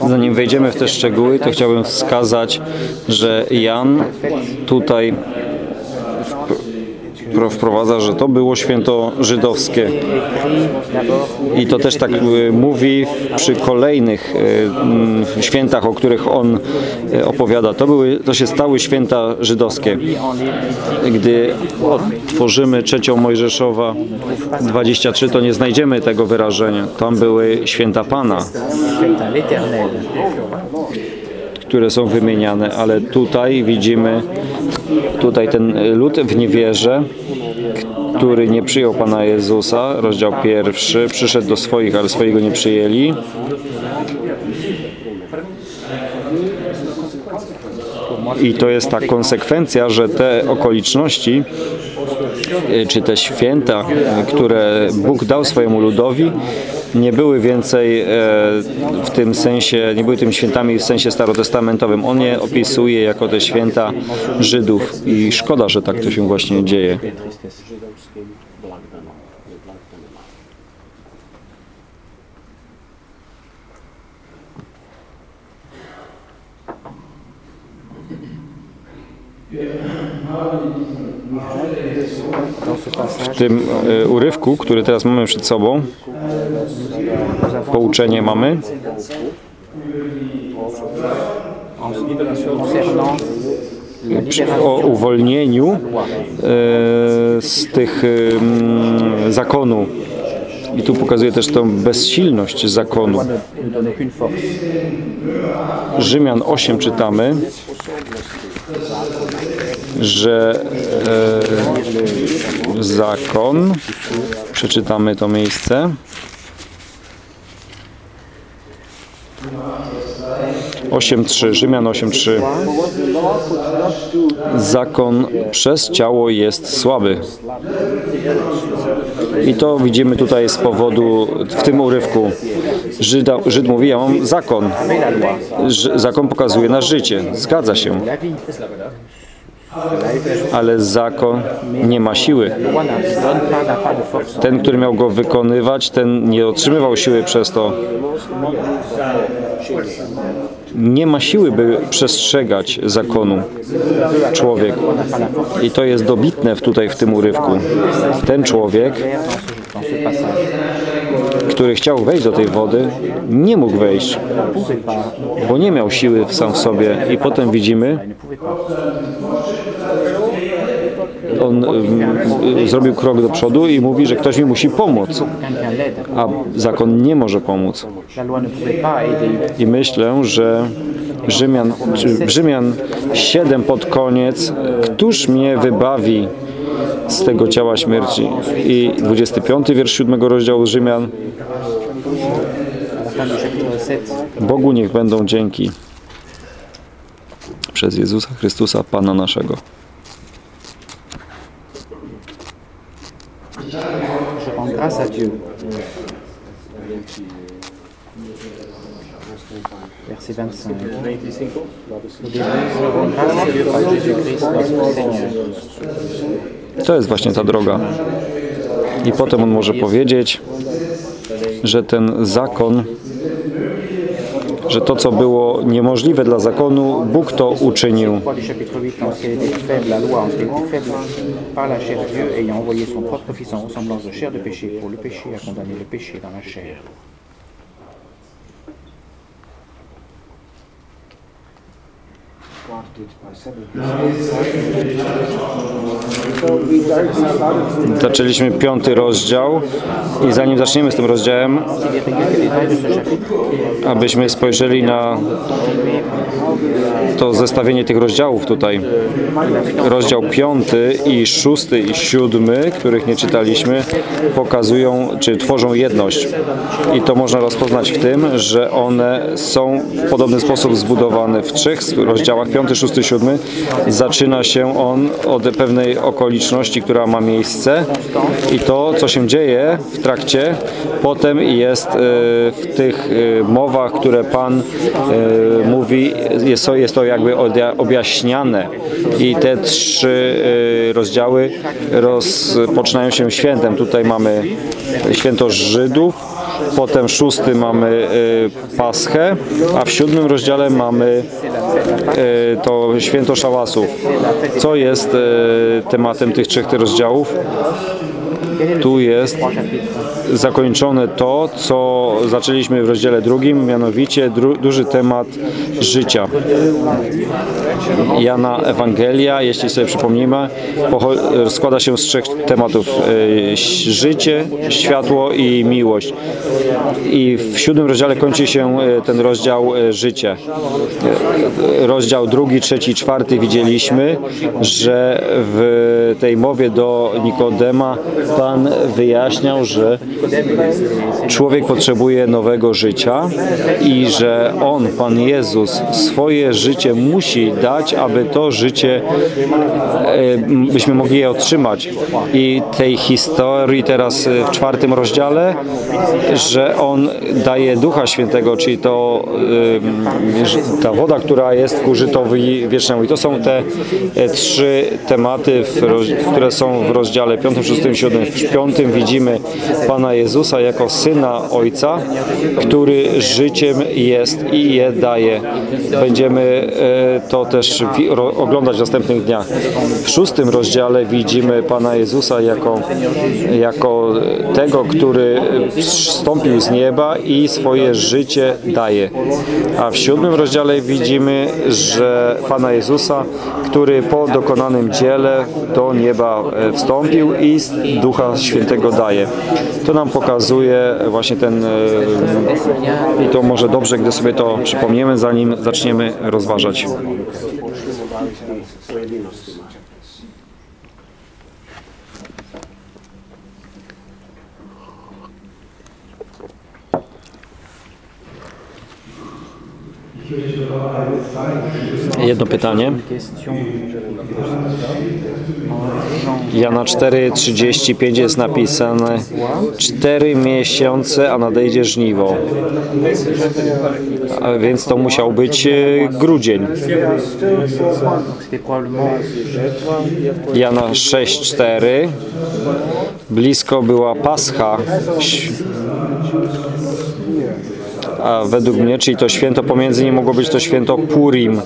Zanim wejdziemy w te szczegóły, to chciałbym wskazać, że Jan tutaj wpro- wprowadza, że to było święto żydowskie. I to też tak y, mówi przy kolejnych y, mm, świętach, o których on y, opowiada. To, były, to się stały święta żydowskie. Gdy otworzymy trzecią Mojżeszowa 23, to nie znajdziemy tego wyrażenia. Tam były święta Pana. Które są wymieniane, ale tutaj widzimy tutaj ten lud w niewierze, który nie przyjął Pana Jezusa, rozdział pierwszy, przyszedł do swoich, ale swoi go nie przyjęli. I to jest ta konsekwencja, że te okoliczności, y, czy te święta, y, które Bóg dał swojemu ludowi, nie były więcej e, w tym sensie, nie były tymi świętami w sensie starotestamentowym. On je opisuje jako te święta Żydów i szkoda, że tak to się właśnie dzieje. W tym e, urywku, który teraz mamy przed sobą, pouczenie mamy, o uwolnieniu e, z tych em, zakonu. I tu pokazuje też tą bezsilność zakonu. Rzymian 8 czytamy, że e, zakon, przeczytamy to miejsce. 8.3, Rzymian 8.3 Zakon przez ciało jest słaby. I to widzimy tutaj z powodu, w tym urywku. Żyda, Żyd mówi, ja mam zakon. Ż- Zakon pokazuje na życie. Zgadza się. Ale zakon nie ma siły. Ten, który miał go wykonywać, ten nie otrzymywał siły przez to. Nie ma siły, by przestrzegać zakonu człowiek. I to jest dobitne tutaj w tym urywku. Ten człowiek, który chciał wejść do tej wody, nie mógł wejść, bo nie miał siły sam w sobie. I potem widzimy, on zrobił krok do przodu i mówi, że ktoś mi musi pomóc, a zakon nie może pomóc. I myślę, że Rzymian, Rzymian 7 pod koniec, któż mnie wybawi z tego ciała śmierci? I 25 wiersz 7 rozdziału Rzymian, À la fin du chapitre 7, Bogu niech będą dzięki przez Jezusa Chrystusa, Pana naszego. Verset 25. Nous devons grâce à Dieu par Jésus-Christ notre Seigneur. To jest właśnie ta droga. I potem on może powiedzieć, że ten zakon, że to, co było niemożliwe dla zakonu, Bóg to uczynił. Zaczęliśmy piąty rozdział i zanim zaczniemy z tym rozdziałem, abyśmy spojrzeli na to zestawienie tych rozdziałów tutaj. Rozdział piąty i szósty i siódmy, których nie czytaliśmy, pokazują, czy tworzą jedność. I to można rozpoznać w tym, że one są w podobny sposób zbudowane w trzech rozdziałach, piąty, szósty, siódmy. Zaczyna się on od pewnej okoliczności, która ma miejsce i to, co się dzieje w trakcie, potem jest e, w tych e, mowach, które Pan e, mówi, jest to, jest to jakby objaśniane. I te trzy rozdziały rozpoczynają się świętem. Tutaj mamy święto Żydów, potem w szóstym mamy e, Paschę, a w siódmym rozdziale mamy e, to święto szałasów. Co jest e, tematem tych trzech rozdziałów? Tu jest zakończone to, co zaczęliśmy w rozdziale drugim, mianowicie dru, duży temat życia. Jana Ewangelia, jeśli sobie przypomnimy, składa się z trzech tematów. e, Życie, światło i miłość. I w siódmym rozdziale kończy się e, ten rozdział e, życie. Rozdział drugi, trzeci, czwarty widzieliśmy, że w tej mowie do Nikodema Pan wyjaśniał, że człowiek potrzebuje nowego życia i że On, Pan Jezus, swoje życie musi dać, aby to życie e, byśmy mogli je otrzymać. I tej historii teraz e, w czwartym rozdziale, że On daje Ducha Świętego, czyli to e, ta woda, która jest ku żytowi wiecznemu. I to są te trzy tematy, które są w rozdziale 5, 6, 7. W piątym widzimy Pana Jezusa jako Syna Ojca, który życiem jest i je daje. Będziemy e, to też oglądać w następnych dniach. W szóstym rozdziale widzimy Pana Jezusa jako, jako tego, który wstąpił z nieba i swoje życie daje. A w siódmym rozdziale widzimy, że Pana Jezusa, który po dokonanym dziele do nieba e, wstąpił i Ducha Świętego daje. To nam pokazuje właśnie ten e, i to może dobrze, gdy sobie to przypomniemy, zanim zaczniemy rozważać. Jedno pytanie. Question. Jana 4:35 jest napisane 4 miesiące, a nadejdzie żniwo. A więc to musiał być e, grudzień. Probablement Jana 6:4 blisko była Pascha. A według mnie, czyli to święto pomiędzy nie mogło być to święto Purim.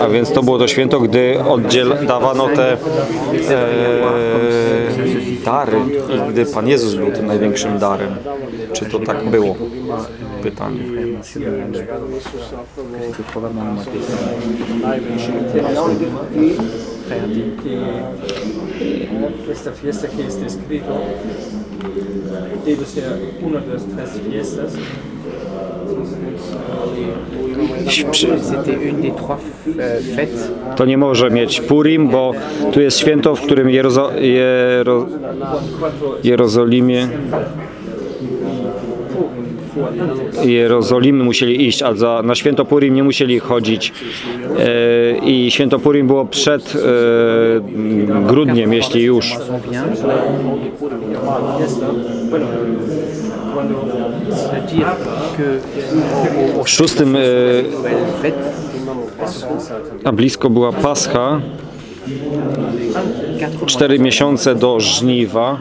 A więc to było to święto, gdy oddziel, dawano te e, dary i gdy Pan Jezus był tym największym darem. Czy to tak było? Pytanie. probablement le mois de de fiestas. Fêtes To nie może mieć Purim, bo tu jest święto, w którym Jerozo, Jero, Jerozolimie Jerozolimy musieli iść, a za, na święto Purim nie musieli chodzić. E, I święto Purim było przed e, grudniem, jeśli już. W szóstym, e, a blisko była Pascha, quatre mois, cztery miesiące do żniwa,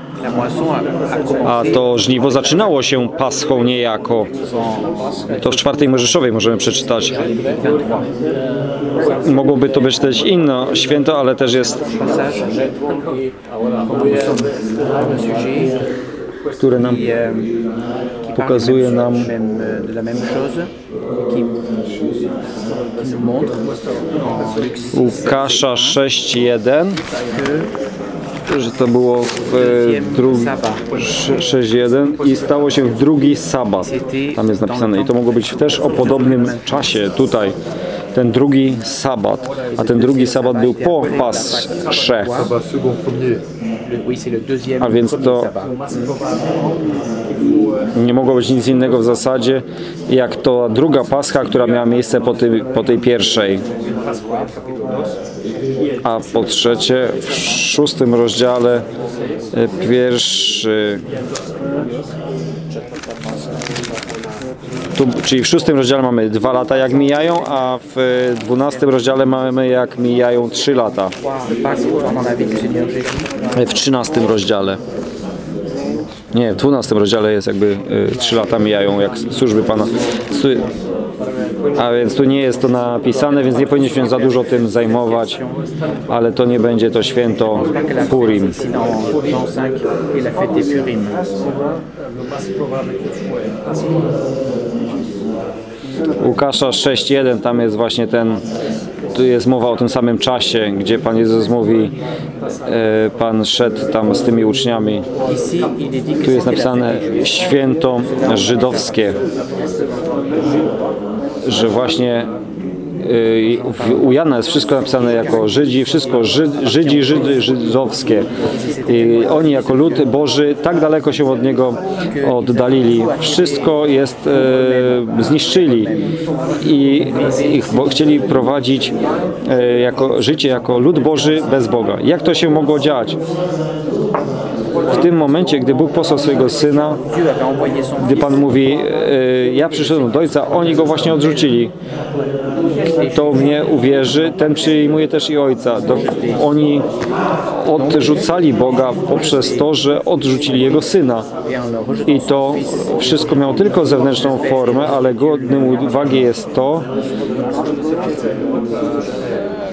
a, to żniwo zaczynało się Paschą niejako. To w czwartej Mojżeszowej możemy przeczytać. Mogłoby to być też inne święto, ale też jest, które nam Pokazuje nam- même, de la même chose, qui, qui nous montre en Luc 6 Łukasza 6.1, que że to było w e, drugi 6.1 i stało się w drugi sabat. Tam jest napisane i to mogło być też o podobnym czasie tutaj. Ten drugi sabat, a ten drugi sabat był po Pasrze. A więc to-. Nie mogło być nic innego w zasadzie, jak to druga Pascha, która miała miejsce po, tej po tej pierwszej. A po trzecie, w szóstym rozdziale, e, pierwszy. Tu, czyli w szóstym rozdziale mamy dwa lata, jak mijają, a w dwunastym rozdziale mamy, jak mijają trzy lata. Jésus. W trzynastym rozdziale. Nie, w 12 rozdziale jest jakby y, 3 lata mijają jak służby Pana. A więc tu nie jest to napisane, więc nie powinniśmy za dużo tym zajmować, ale to nie będzie to święto Purim. ici dans Jean 5 est la fête des Purim. Łukasza 6.1 tam jest właśnie ten, jest mowa o tym samym czasie, gdzie Pan Jezus mówi, e, Pan szedł tam z tymi uczniami. Tu jest napisane święto żydowskie, że właśnie u Jana jest wszystko napisane jako Żydzi, wszystko Żyd, Żydzi, Żydy, żydowskie. I oni jako lud Boży tak daleko się od Niego oddalili. Wszystko jest, e, zniszczyli i ich chcieli prowadzić e, jako życie jako lud Boży bez Boga. Jak to się mogło dziać? W tym momencie, gdy Bóg posłał swojego Syna, gdy Pan mówi, ja przyszedłem do Ojca, oni go właśnie odrzucili. Kto mnie uwierzy, ten przyjmuje też i Ojca. To oni odrzucali Boga poprzez to, że odrzucili Jego Syna. I to wszystko miało tylko zewnętrzną formę, ale godnym uwagi jest to,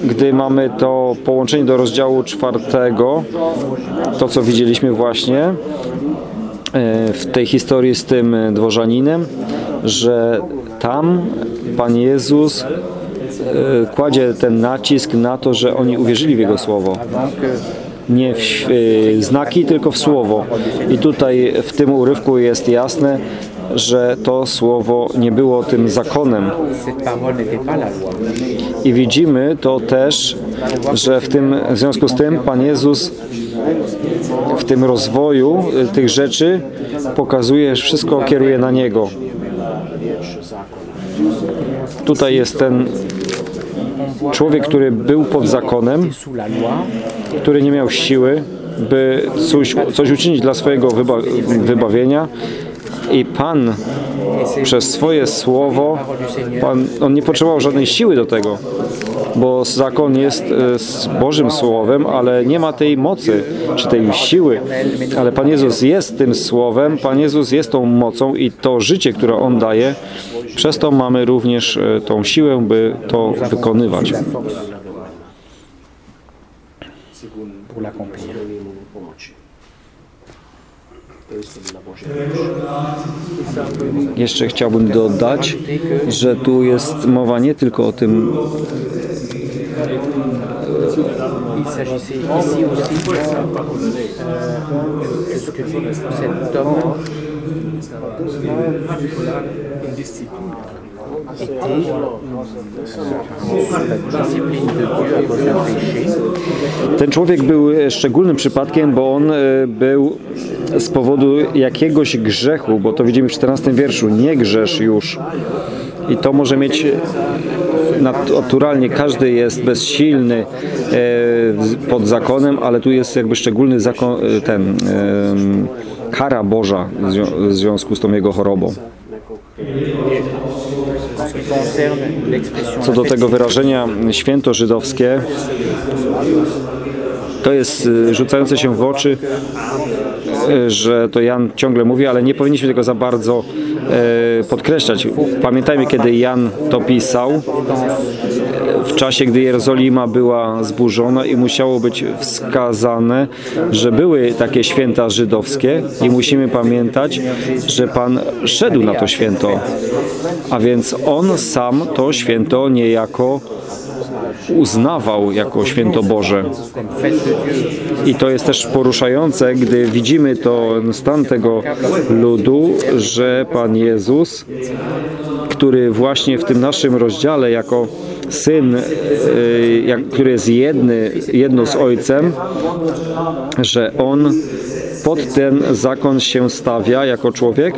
gdy mamy to połączenie do rozdziału czwartego, to co widzieliśmy właśnie e, w tej historii z tym dworzaninem, że tam Pan Jezus kładzie ten nacisk na to, że oni uwierzyli w Jego Słowo nie w e, znaki, tylko w słowo. I tutaj w tym urywku jest jasne, że to słowo nie było tym zakonem. I widzimy to też, że w tym w związku z tym Pan Jezus w tym rozwoju e, tych rzeczy pokazuje, że wszystko kieruje na Niego. Tutaj jest ten człowiek, który był pod zakonem, który nie miał siły, by coś, coś uczynić dla swojego wyba wybawienia. I Pan przez swoje słowo, Pan, on nie potrzebował żadnej siły do tego, bo zakon jest e, z Bożym Słowem, ale nie ma tej mocy, czy tej siły. Ale Pan Jezus jest tym Słowem, Pan Jezus jest tą mocą i to życie, które On daje, przez to mamy również e, tą siłę, by to wykonywać. Jeszcze chciałbym dodać, że tu jest mowa nie tylko o tym, D'un péché. ten człowiek był e, szczególnym przypadkiem, bo on e, był z powodu jakiegoś grzechu, bo to widzimy w 14 wierszu, nie grzesz już. I to może mieć e, naturalnie, każdy jest bezsilny pod zakonem, ale tu jest jakby szczególny zakon, ten, kara Boża w związku z tą jego chorobą. Co do tego wyrażenia święto żydowskie, to jest y, rzucające się w oczy, że to Jan ciągle mówi, ale nie powinniśmy tego za bardzo e, podkreślać. Pamiętajmy, kiedy Jan to pisał, w czasie, gdy Jerozolima była zburzona i musiało być wskazane, że były takie święta żydowskie i musimy pamiętać, że Pan szedł na to święto, a więc On sam to święto niejako uznawał jako święto Boże. I to jest też poruszające, gdy widzimy to stan tego ludu, że Pan Jezus, który właśnie w tym naszym rozdziale jako syn, y, który jest jedny, jedno z Ojcem, że On pod ten zakon się stawia jako człowiek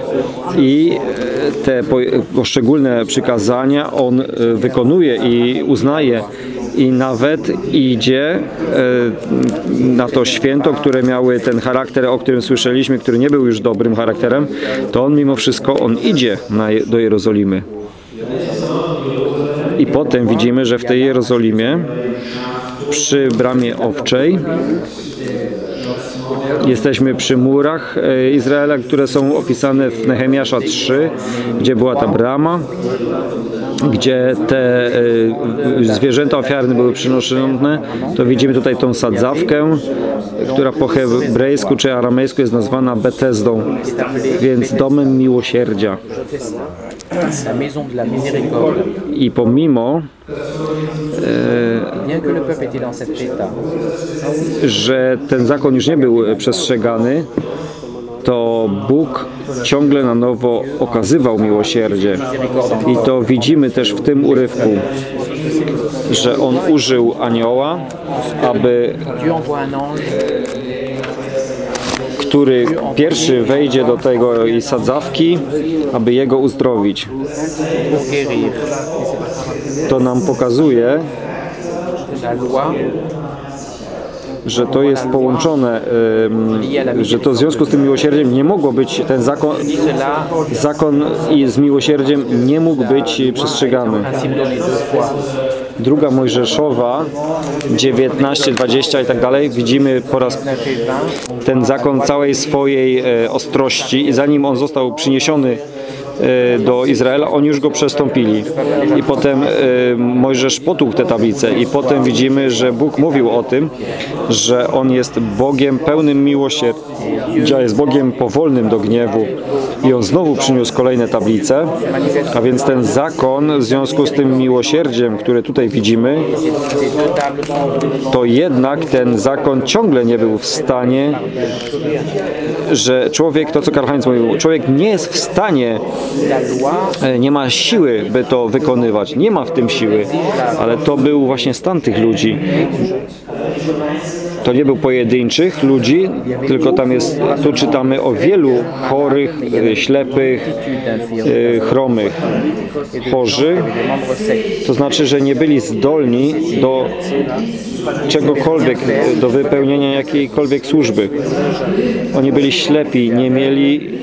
i e, te po- poszczególne przykazania On e, wykonuje i uznaje i nawet idzie e, na to święto, które miały ten charakter, o którym słyszeliśmy, który nie był już dobrym charakterem, to on mimo wszystko, on idzie do Jerozolimy. I potem widzimy, że w tej Jerozolimie przy bramie owczej Jesteśmy przy murach e, Izraela, które są opisane w Nehemiasza 3, gdzie była ta brama, gdzie te e, zwierzęta ofiarne były przynoszone. To widzimy tutaj tą sadzawkę, która po hebrajsku czy aramejsku jest nazwana Betesdą, więc domem miłosierdzia. La maison de la miséricorde. I pomimo, état, że ten zakon już nie był przestrzegany, to Bóg ciągle na nowo okazywał miłosierdzie. I to widzimy też w tym urywku, że On użył anioła, aby który pierwszy wejdzie do tego sadzawki, aby jego uzdrowić. To nam pokazuje, że to jest połączone, że to w związku z tym miłosierdziem nie mogło być ten zakon, zakon z miłosierdziem nie mógł być przestrzegany. Druga Mojżeszowa 19, 20 i tak dalej. Widzimy po raz 9 et 20, ten zakon całej swojej e, ostrości. I zanim on został przyniesiony do Izraela, oni już go przestąpili. I potem e, Mojżesz potłukł te tablice i potem widzimy, że Bóg mówił o tym, że On jest Bogiem pełnym miłosierdzia, jest Bogiem powolnym do gniewu i On znowu przyniósł kolejne tablice, a więc ten zakon w związku z tym miłosierdziem, które tutaj widzimy, to jednak ten zakon ciągle nie był w stanie, że człowiek, to co Karl Heinz mówił, człowiek nie jest w stanie, e, nie ma siły, by to wykonywać. Nie ma w tym siły, ale to był właśnie stan tych ludzi. To nie był pojedynczych ludzi, tylko tam jest, tu czytamy o wielu chorych, e, ślepych, e, chromych, chorzy, to znaczy, że nie byli zdolni do czegokolwiek, do wypełnienia jakiejkolwiek służby. Oni byli ślepi, nie mieli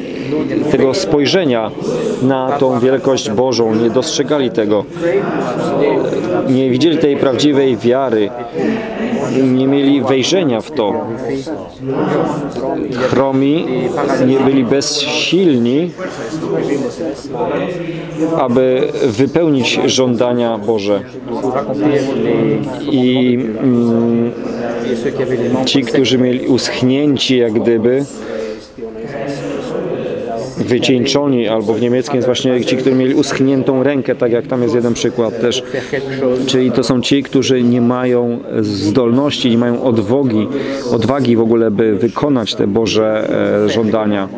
tego spojrzenia na tą wielkość Bożą, nie dostrzegali tego, nie widzieli tej prawdziwej wiary, nie mieli wejrzenia w to. Chromi nie byli bezsilni, aby wypełnić żądania Boże. I mm, ci, którzy mieli uschnięci jak gdyby, wycieńczoni, albo w niemieckim jest właśnie ci, którzy mieli uschniętą rękę, tak jak tam jest jeden przykład też. Czyli to są ci, którzy nie mają zdolności, nie mają odwagi, odwagi w ogóle, by wykonać te Boże e, żądania.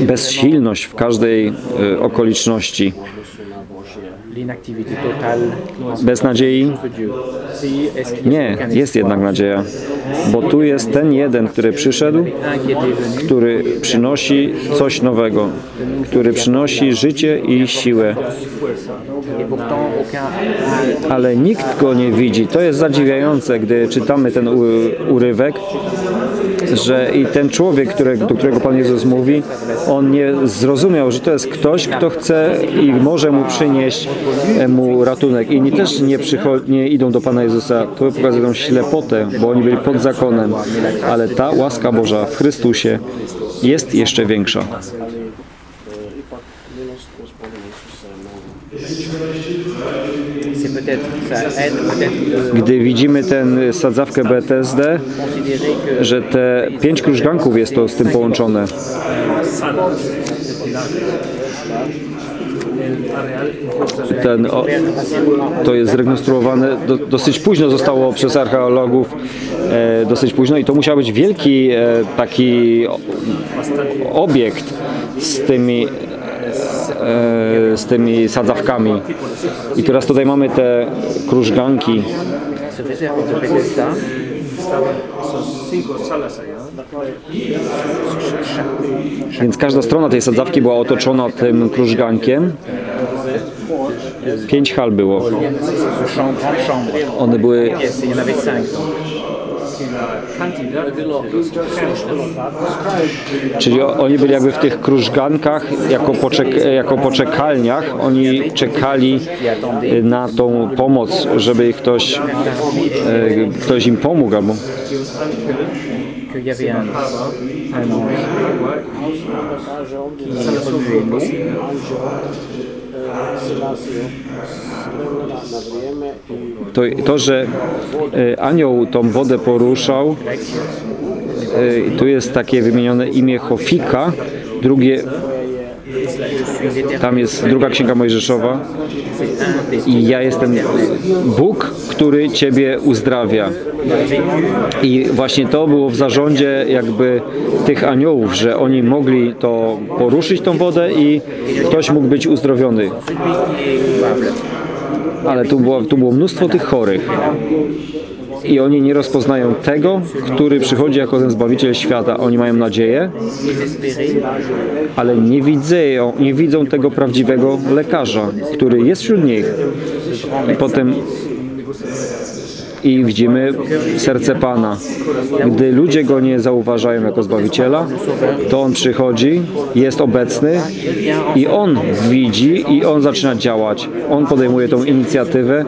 Bezsilność w każdej e, okoliczności, bez nadziei. Nie, jest jednak nadzieja, bo tu jest ten jeden, który przyszedł, który przynosi coś nowego, który przynosi życie i siłę, ale nikt go nie widzi. To jest zadziwiające, gdy czytamy ten urywek, że i ten człowiek, który, do którego Pan Jezus mówi, on nie zrozumiał, że to jest ktoś, kto chce i może mu przynieść e, mu ratunek. Inni też nie, nie idą do Pana Jezusa. To pokazuje tą ślepotę, bo oni byli pod zakonem, ale ta łaska Boża w Chrystusie jest jeszcze większa. Gdy widzimy ten sadzawkę BTSD, że te pięć krużganków jest to z tym połączone. Ten, o, to jest zrekonstruowane, do, dosyć późno zostało przez archeologów, e, dosyć późno i to musiał być wielki e, taki obiekt z tymi, z tymi sadzawkami. I teraz tutaj mamy te krużganki. Więc każda strona tej sadzawki była otoczona tym krużgankiem. Pięć hal było. One były Czyli oni byli jakby w tych krużgankach jako, poczek, jako poczekalniach. Oni czekali y, na tą pomoc, żeby ktoś, y, ktoś im pomógł albo qu'il y un, un to, to że y, anioł tą wodę poruszał, y, tu jest takie wymienione imię Hofika, drugie, tam jest druga księga Mojżeszowa i ja jestem Bóg, który Ciebie uzdrawia. I właśnie to było w zarządzie jakby tych aniołów, że oni mogli to poruszyć tą wodę i ktoś mógł być uzdrowiony. Ale tu było, tu było mnóstwo tych chorych. I oni nie rozpoznają tego, który przychodzi jako ten Zbawiciel świata. Oni mają nadzieję, ale nie widzą, nie widzą tego prawdziwego lekarza, który jest wśród nich. I potem i widzimy serce Pana. Gdy ludzie Go nie zauważają jako Zbawiciela, to On przychodzi, jest obecny i On widzi i On zaczyna działać. On podejmuje tą inicjatywę,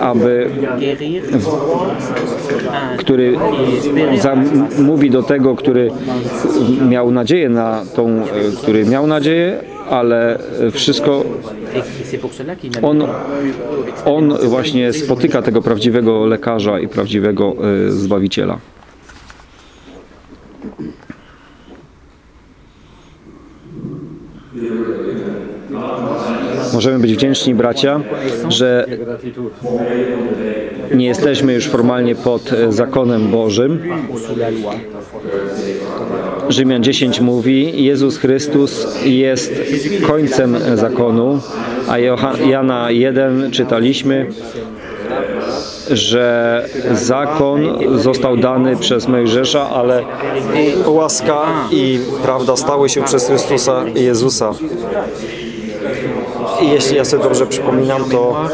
aby który mówi do tego, który miał nadzieję na tą, który miał nadzieję, ale e, wszystko on, on właśnie spotyka tego prawdziwego lekarza i prawdziwego e, zbawiciela. Możemy być wdzięczni, bracia, że nie jesteśmy już formalnie pod e, zakonem Bożym. Rzymian 10 mówi, Jezus Chrystus jest końcem zakonu, a Jana 1 czytaliśmy, że zakon został dany przez Mojżesza, ale łaska i prawda stały się przez Chrystusa Jezusa. I jeśli ja sobie dobrze przypominam, to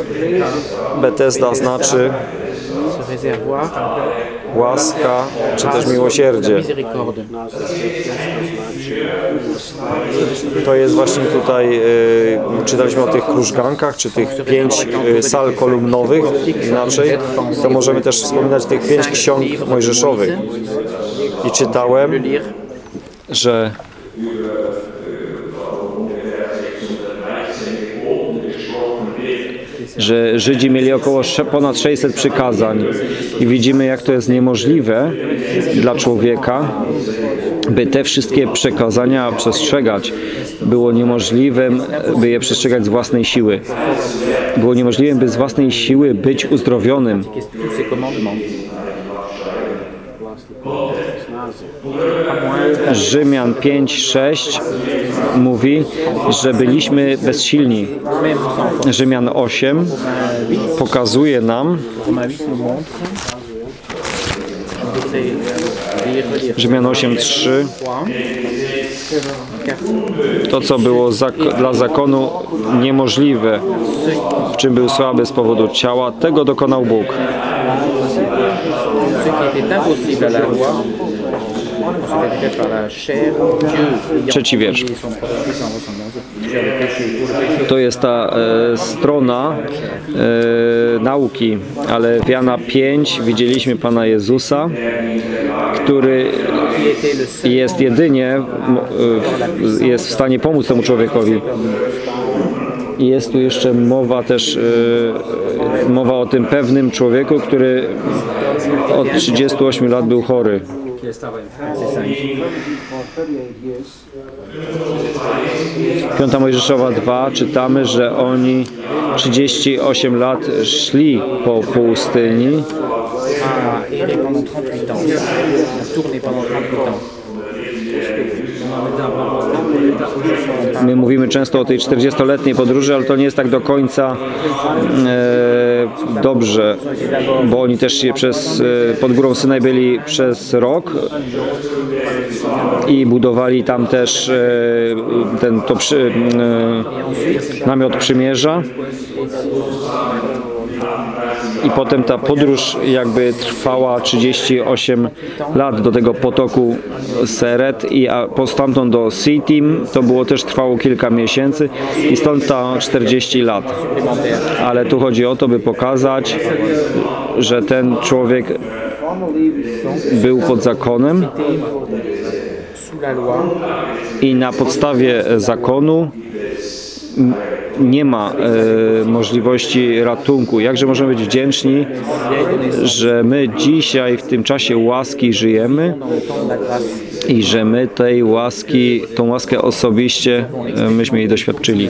Bethesda znaczy łaska czy też miłosierdzie. To jest właśnie tutaj, e, czytaliśmy o tych krużgankach, czy tych pięć e, sal kolumnowych, inaczej, to możemy też wspominać tych pięć ksiąg mojżeszowych. I czytałem, że że Żydzi mieli około ponad 600 przykazań i widzimy jak to jest niemożliwe dla człowieka, by te wszystkie przekazania przestrzegać. Było niemożliwym, by je przestrzegać z własnej siły. Było niemożliwym, by z własnej siły być uzdrowionym. Rzymian 5:6 mówi, że byliśmy bezsilni. Rzymian 8 pokazuje nam, Romains 8 nous montre. Je voudrais lire, relire. Rzymian 8:3, 3. Car to co było zak- dla zakonu niemożliwe, w czym był słaby z powodu ciała, tego dokonał Bóg. Trzeci wiersz. To jest ta e, strona e, nauki, ale w Jana 5 widzieliśmy Pana Jezusa, który jest jedynie e, jest w stanie pomóc temu człowiekowi. I jest tu jeszcze mowa też e, mowa o tym pewnym człowieku, który od 38 lat był chory. Qui estaba enfermo. Piąta Mojżeszowa 2 czytamy, że oni 38 lat szli po pustyni a erré pendant 38 ans, tourné pendant 38 ans. My mówimy często o tej 40-letniej podróży, ale to nie jest tak do końca e, dobrze, bo oni też je przez, e, pod górą Synaj byli przez rok i budowali tam też e, ten to przy, e, namiot przymierza. I potem ta podróż jakby trwała 38 lat do tego potoku Seret i stamtąd do Sitim to było też trwało kilka miesięcy i stąd ta 40 lat. Ale tu chodzi o to, by pokazać, że ten człowiek był pod zakonem i na podstawie zakonu nie ma e, możliwości ratunku. Jakże możemy być wdzięczni, że my dzisiaj w tym czasie łaski żyjemy i że my tej łaski, tą łaskę osobiście e, myśmy jej doświadczyli.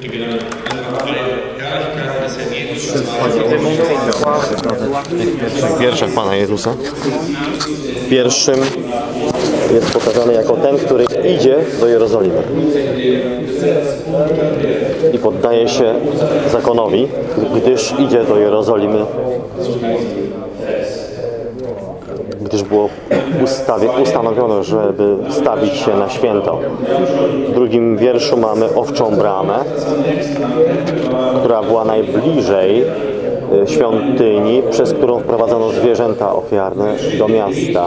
cette grâce. W wierszach Pana Jezusa. Pierwszym jest pokazany jako ten, który idzie do Jerozolimy i poddaje się zakonowi, gdyż idzie do Jerozolimy, gdyż było ustawie, ustanowione, żeby stawić się na święto. W drugim wierszu mamy owczą bramę, która była najbliżej y, świątyni, przez którą wprowadzono zwierzęta ofiarne do miasta.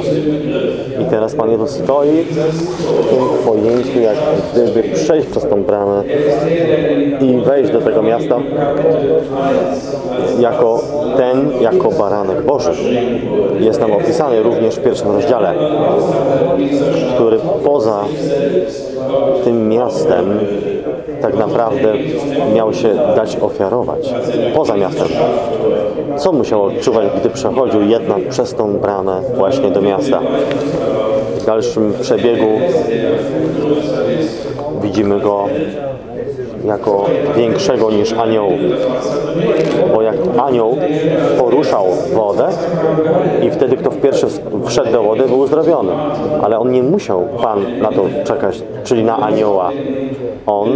I teraz Pan Jezus stoi w tym pojęciu, jak gdyby przejść przez tą bramę i wejść do tego miasta jako ten, jako baranek Boży. Jest nam opisany również w pierwszym rozdziale, który poza tym miastem tak naprawdę miał się dać ofiarować. Poza miastem. Co musiał odczuwać, gdy przechodził jednak przez tą bramę właśnie do miasta? W dalszym przebiegu widzimy go jako większego niż aniołów. Bo jak anioł poruszał wodę i wtedy kto w pierwszy wszedł do wody był uzdrowiony. Ale on nie musiał Pan na to czekać, czyli na anioła. On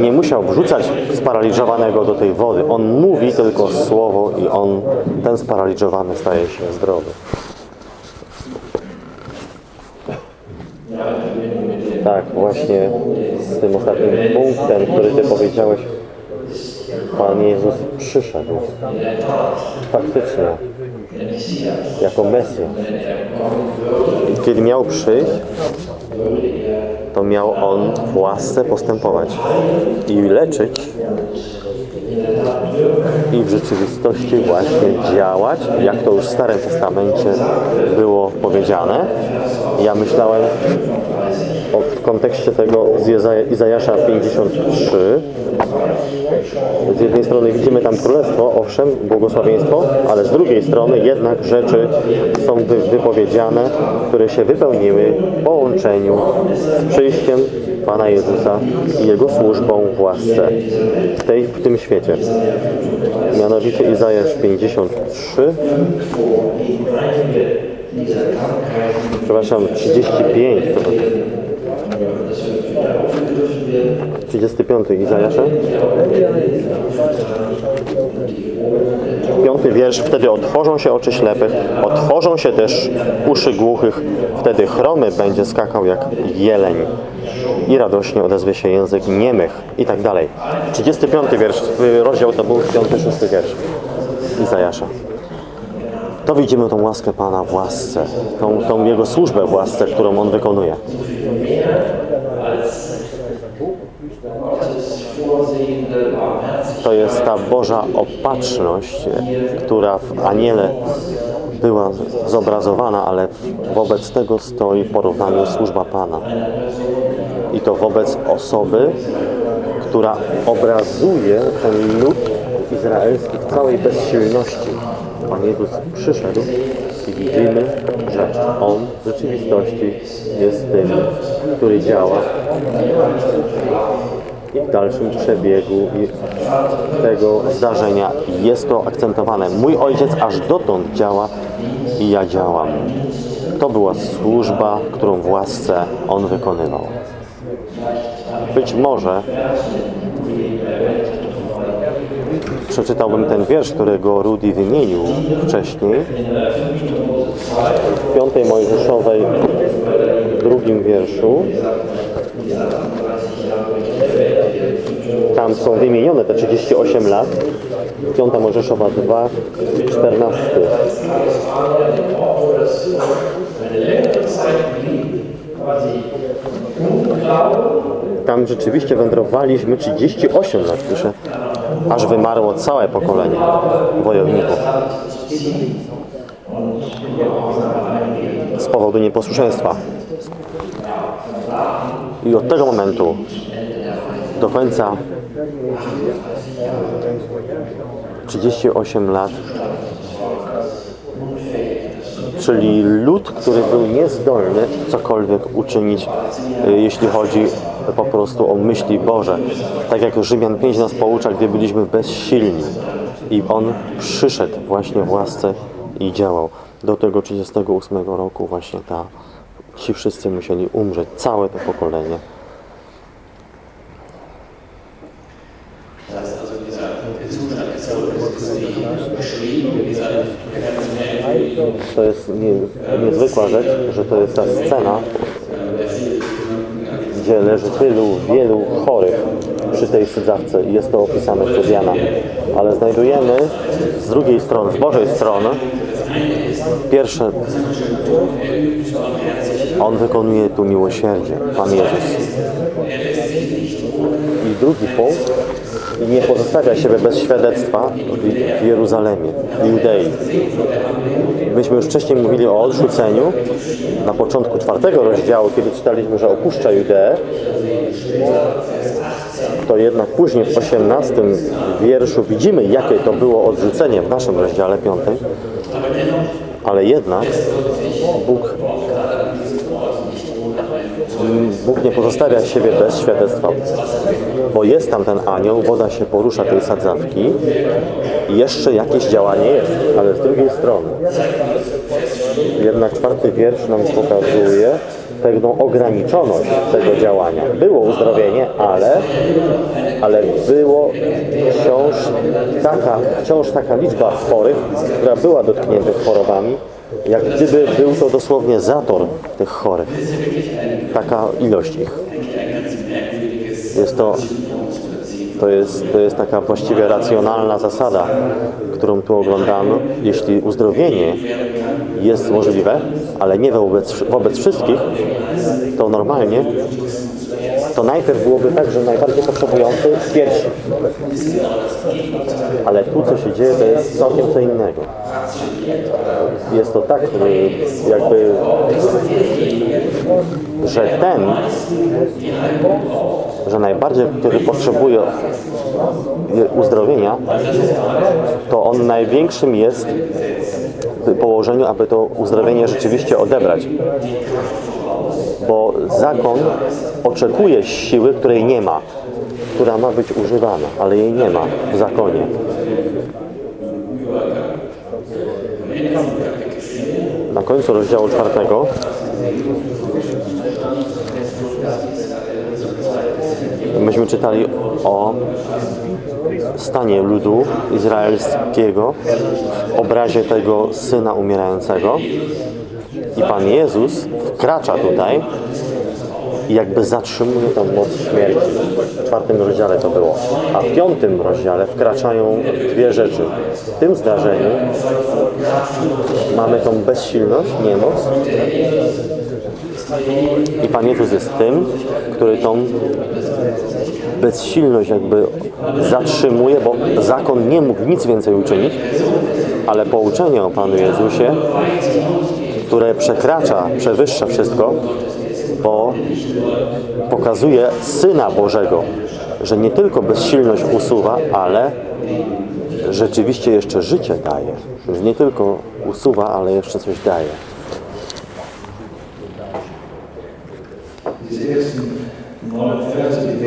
nie musiał wrzucać sparaliżowanego do tej wody. On mówi tylko słowo i on, ten sparaliżowany staje się zdrowy. Tak, właśnie z tym ostatnim punktem, który Ty powiedziałeś, Pan Jezus przyszedł. Faktycznie. Jako Mesjasz. Kiedy miał przyjść, to miał On w łasce postępować i leczyć i w rzeczywistości właśnie działać, jak to już w Starym Testamencie było powiedziane. Ja myślałem o, w kontekście tego z Izajasza 53. Z jednej strony widzimy tam królestwo, owszem, błogosławieństwo, ale z drugiej strony jednak rzeczy są wy, wypowiedziane, które się wypełniły w połączeniu z przyjściem Pana Jezusa i Jego służbą w łasce w, tej, w tym świecie. Mianowicie Izajasz 53 przepraszam, 35 to 35 Izajasza. Piąty wiersz, wtedy otworzą się oczy ślepych, otworzą się też uszy głuchych, wtedy chromy będzie skakał jak jeleń i radośnie odezwie się język niemych i tak dalej. 35 wiersz, y, rozdział to był 5-6 wiersz Izajasza. To widzimy tą łaskę Pana w łasce, tą, tą Jego służbę w łasce, którą On wykonuje. To jest ta Boża opatrzność, która w Aniele była zobrazowana, ale wobec tego stoi w porównaniu służba Pana. I to wobec osoby, która obrazuje ten lud izraelski w całej bezsilności. Pan Jezus przyszedł i widzimy, że On w rzeczywistości jest tym, który działa i w dalszym przebiegu tego zdarzenia jest to akcentowane. Mój ojciec aż dotąd działa i ja działam. To była służba, którą w łasce on wykonywał. Być może przeczytałbym ten wiersz, którego Rudy wymienił wcześniej. W piątej Mojżeszowej, drugim wierszu. Tam są wymienione te 38 lat. Piąta Mojżeszowa 2, 14. Tam rzeczywiście wędrowaliśmy 38 lat, pisze, aż wymarło całe pokolenie wojowników. Z powodu nieposłuszeństwa. I od tego momentu do końca 38 lat czyli lud, który był niezdolny cokolwiek uczynić, y, jeśli chodzi po prostu o myśli Boże. Tak jak Rzymian 5 nas poucza, gdy byliśmy bezsilni. I On przyszedł właśnie w łasce i działał. Do tego 38 roku właśnie ta, ci wszyscy musieli umrzeć, całe to pokolenie. To jest nie, niezwykła rzecz, że to jest ta scena, gdzie leży tylu, wielu chorych przy tej sydzawce i jest to opisane przez Jana. Ale znajdujemy z drugiej strony, z Bożej strony, pierwsze, On wykonuje tu miłosierdzie, Pan Jezus. I drugi punkt, i nie pozostawia siebie bez świadectwa w, Jeruzalemie, w Judei. Myśmy już wcześniej mówili o odrzuceniu na początku czwartego rozdziału, kiedy czytaliśmy, że opuszcza Judeę, to jednak później w 18 wierszu widzimy, jakie to było odrzucenie w naszym rozdziale 5. Ale jednak Bóg, Bóg nie pozostawia siebie bez świadectwa, bo jest tam ten anioł, woda się porusza tej sadzawki i jeszcze jakieś działanie jest, ale z drugiej strony jednak czwarty wiersz nam pokazuje pewną ograniczoność tego działania. Było uzdrowienie, ale, ale było wciąż taka, wciąż taka liczba chorych, która była dotkniętych chorobami, jak gdyby był to dosłownie zator tych chorych. Taka ilość ich. Jest to, to jest, to jest taka właściwie racjonalna zasada, którą tu oglądamy. Jeśli uzdrowienie jest możliwe, ale nie wobec, wobec wszystkich, to normalnie to najpierw byłoby tak, że najbardziej potrzebujący pierwsi. Ale tu, co się dzieje, to jest całkiem co innego. Jest to tak, y, jakby, że ten, że najbardziej, który potrzebuje uzdrowienia, to on największym jest położeniu, aby to uzdrowienie rzeczywiście odebrać. Bo zakon oczekuje siły, której nie ma, która ma być używana, ale jej nie ma w zakonie. Na końcu rozdziału czwartego myśmy czytali o stanie ludu izraelskiego w obrazie tego syna umierającego. I Pan Jezus wkracza tutaj i jakby zatrzymuje tą moc śmierci. W czwartym rozdziale to było. A w piątym rozdziale wkraczają dwie rzeczy. W tym zdarzeniu mamy tą bezsilność, niemoc i Pan Jezus jest tym, który tą bezsilność jakby zatrzymuje, bo zakon nie mógł nic więcej uczynić, ale pouczenie o Panu Jezusie, które przekracza, przewyższa wszystko, bo pokazuje Syna Bożego, że nie tylko bezsilność usuwa, ale rzeczywiście jeszcze życie daje. Że nie tylko usuwa, ale jeszcze coś daje.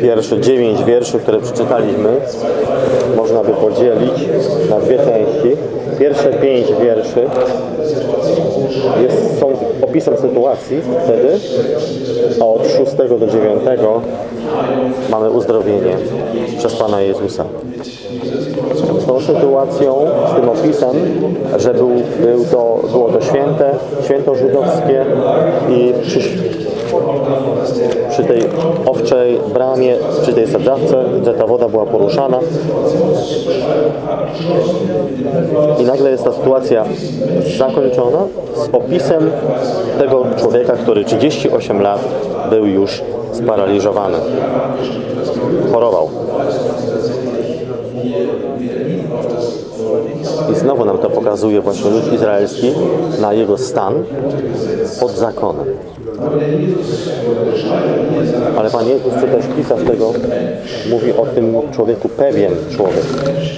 Pierwsze dziewięć wierszy, które przeczytaliśmy, można by podzielić na dwie części. Pierwsze pięć wierszy jest, są opisem sytuacji wtedy, a od szóstego do dziewiątego mamy uzdrowienie przez Pana Jezusa. z tą sytuacją, z tym opisem, że był, był to, było to święte, święto żydowskie i przy, przy tej owczej bramie, przy tej sadzawce, że ta woda była poruszana. I nagle jest ta sytuacja zakończona z opisem tego człowieka, który 38 lat był już sparaliżowany. Chorował. I znowu nam to pokazuje właśnie lud izraelski na jego stan pod zakonem. Ale Pan Jezus, czy też pisarz tego, mówi o tym człowieku pewien człowiek.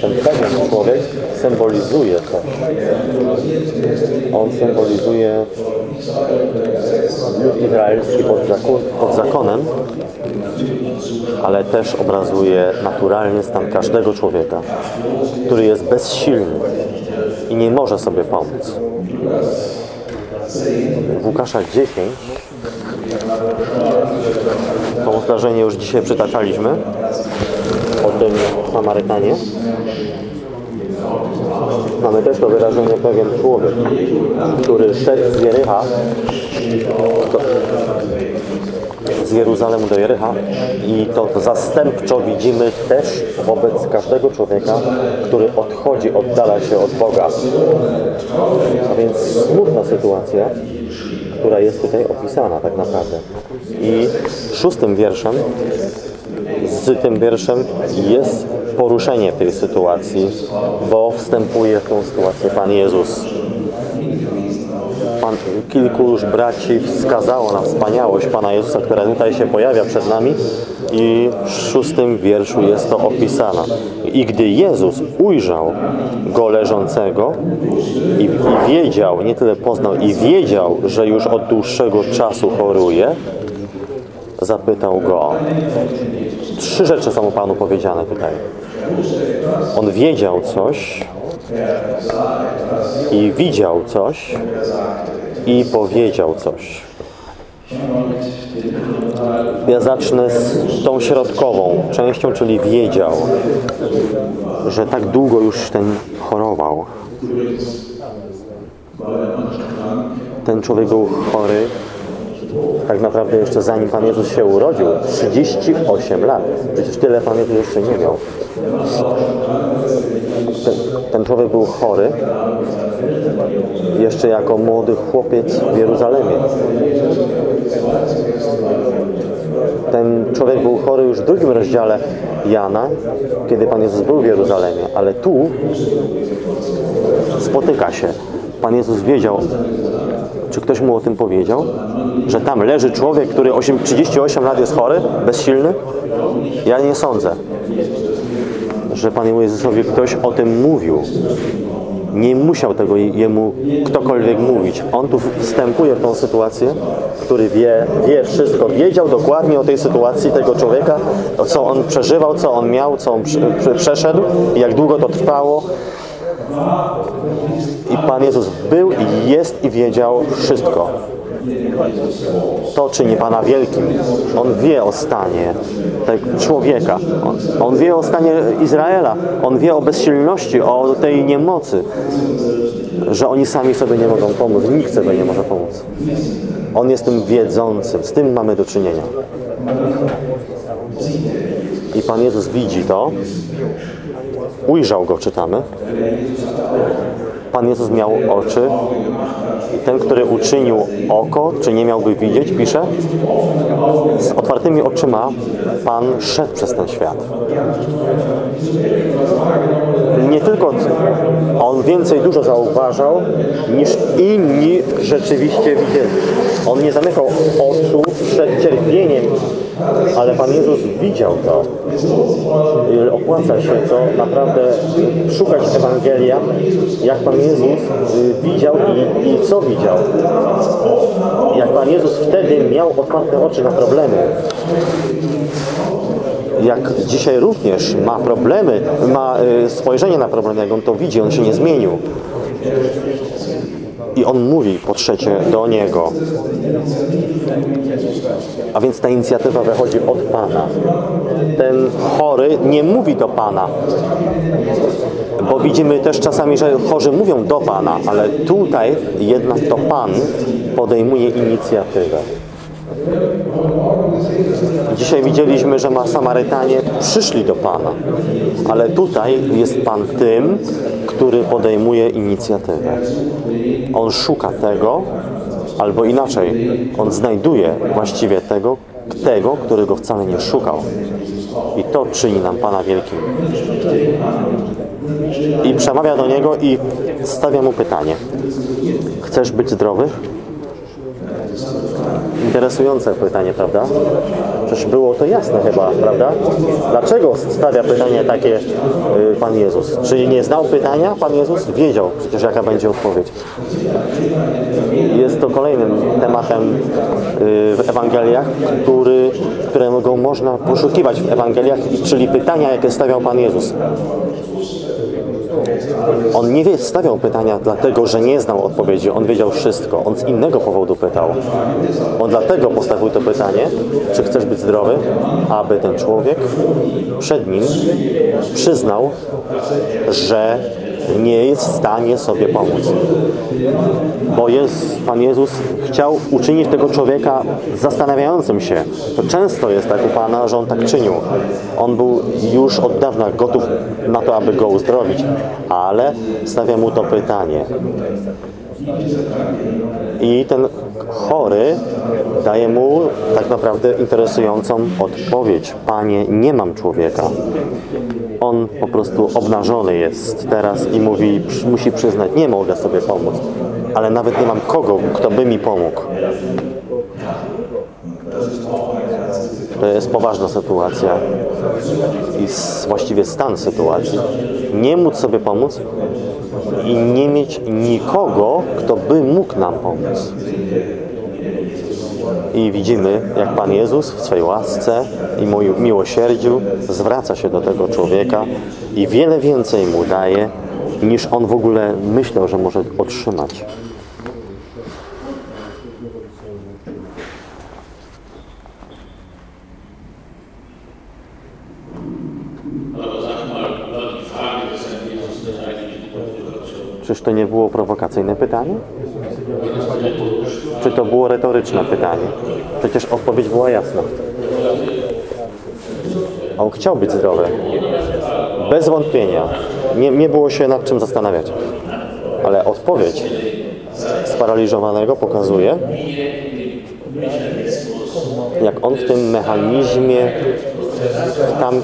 Ten pewien człowiek symbolizuje coś. On symbolizuje izraelski pod, zakon, pod zakonem, ale też obrazuje naturalnie stan każdego człowieka, który jest bezsilny i nie może sobie pomóc. W Łukasza 10 to zdarzenie już dzisiaj przytaczaliśmy o tym Samarytanie. Mamy też to wyrażenie pewien człowiek, który szedł z Jericha do, z Jeruzalemu do Jericha i to zastępczo widzimy też wobec każdego człowieka, który odchodzi, oddala się od Boga. A więc smutna sytuacja, która jest tutaj opisana tak naprawdę. I szóstym wierszem, z tym wierszem jest poruszenie tej sytuacji, bo wstępuje w tą sytuację Pan Jezus. Pan, kilku już braci wskazało na wspaniałość Pana Jezusa, która tutaj się pojawia przed nami i w szóstym wierszu jest to opisane. I gdy Jezus ujrzał go leżącego i, i wiedział, nie tyle poznał, i wiedział, że już od dłuższego czasu choruje, zapytał go. Trzy rzeczy są Panu powiedziane tutaj. On wiedział coś i widział coś i powiedział coś. Ja zacznę z tą środkową częścią, czyli wiedział, że tak długo już ten chorował. Ten człowiek był chory tak naprawdę jeszcze zanim Pan Jezus się urodził, 38 lat. Przecież tyle Pan Jezus jeszcze nie miał. Ten, człowiek był chory jeszcze jako młody chłopiec w Jeruzalemie. Ten człowiek był chory już w drugim rozdziale Jana, kiedy Pan Jezus był w Jeruzalemie, ale tu spotyka się. Pan Jezus wiedział, czy ktoś mu o tym powiedział, że tam leży człowiek, który 8, 38 lat jest chory, bezsilny? Ja nie sądzę, że Panu Jezusowi ktoś o tym mówił. Nie musiał tego jemu ktokolwiek mówić. On tu wstępuje w tą sytuację, który wie, wie wszystko. Wiedział dokładnie o tej sytuacji tego człowieka, co on przeżywał, co on miał, co on przeszedł, jak długo to trwało. I Pan Jezus był i jest i wiedział wszystko. To czyni Pana wielkim. On wie o stanie człowieka. On, on wie o stanie Izraela. On wie o bezsilności, o tej niemocy. Że oni sami sobie nie mogą pomóc. Nikt sobie nie może pomóc. On jest tym wiedzącym. Z tym mamy do czynienia. I Pan Jezus widzi to. Ujrzał go, czytamy. Pan Jezus miał oczy. Ten, który uczynił oko, czy nie miałby widzieć, pisze, z otwartymi oczyma Pan szedł przez ten świat. Nie tylko On więcej dużo zauważał, niż inni rzeczywiście widzieli. On nie zamykał oczu przed cierpieniem, ale Pan Jezus widział to. Opłaca się to naprawdę szukać Ewangelia, jak Pan Jezus widział i, i co widział. Jak Pan Jezus wtedy miał otwarte oczy na problemy. Jak dzisiaj również ma problemy, ma spojrzenie na problemy, jak On to widzi, On się nie zmienił. I on mówi po trzecie do niego. A więc ta inicjatywa wychodzi od Pana. Ten chory nie mówi do Pana. Bo widzimy też czasami, że chorzy mówią do Pana, ale tutaj jednak to Pan podejmuje inicjatywę. Dzisiaj widzieliśmy, że ma Samarytanie przyszli do Pana, ale tutaj jest Pan tym, który podejmuje inicjatywę. On szuka tego, albo inaczej, on znajduje właściwie tego, tego, którego wcale nie szukał. I to czyni nam Pana wielkim. I przemawia do niego i stawia mu pytanie. Chcesz być zdrowy? Interesujące pytanie, prawda? Przecież było to jasne chyba, prawda? Dlaczego stawia pytanie takie y, Pan Jezus? Czy nie znał pytania Pan Jezus? Wiedział przecież jaka będzie odpowiedź. Jest to kolejnym tematem y, w Ewangeliach, który, którego można poszukiwać w Ewangeliach, czyli pytania, jakie stawiał Pan Jezus. On nie stawiał pytania dlatego, że nie znał odpowiedzi. On wiedział wszystko. On z innego powodu pytał. On dlatego postawił to pytanie, czy chcesz być zdrowy, aby ten człowiek przed nim przyznał, że nie jest w stanie sobie pomóc. Bo jest, Pan Jezus chciał uczynić tego człowieka zastanawiającym się. To często jest tak u Pana, że On tak czynił. On był już od dawna gotów na to, aby go uzdrowić, ale stawia mu to pytanie. I ten chory daje mu tak naprawdę interesującą odpowiedź. Panie, nie mam człowieka. On po prostu obnażony jest teraz i mówi, musi przyznać, nie mogę sobie pomóc, ale nawet nie mam kogo, kto by mi pomógł. To jest poważna sytuacja i właściwie stan sytuacji. Nie móc sobie pomóc i nie mieć nikogo, kto by mógł nam pomóc. I widzimy, jak Pan Jezus w swej łasce i miłosierdziu zwraca się do tego człowieka i wiele więcej mu daje, niż on w ogóle myślał, że może otrzymać. Czyż to nie było prowokacyjne pytanie? Czy to było retoryczne pytanie? Przecież odpowiedź była jasna. On chciał być zdrowy. Bez wątpienia. Nie, nie było się nad czym zastanawiać. Ale odpowiedź sparaliżowanego pokazuje, jak on w tym mechanizmie tam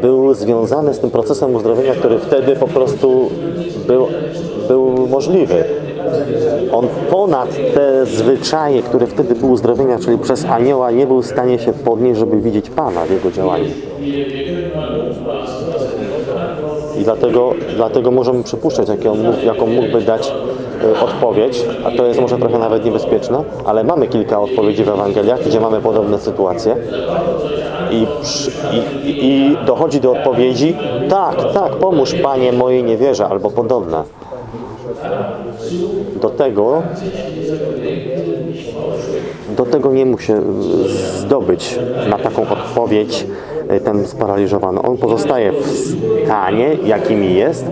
był związany z tym procesem uzdrowienia, który wtedy po prostu był, był możliwy. On ponad te zwyczaje, które wtedy były uzdrowienia, czyli przez anioła, nie był w stanie się podnieść, żeby widzieć Pana w Jego działaniu. I dlatego, dlatego możemy przypuszczać, jaką, mógł, jaką mógłby dać y, odpowiedź, a to jest może trochę nawet niebezpieczne, ale mamy kilka odpowiedzi w Ewangeliach, gdzie mamy podobne sytuacje. I, i, I dochodzi do odpowiedzi, tak, tak, pomóż Panie mojej niewierze, albo podobne. Do tego, do tego nie y, zdobyć na taką odpowiedź y, ten sparaliżowany. On pozostaje w stanie, jakim jest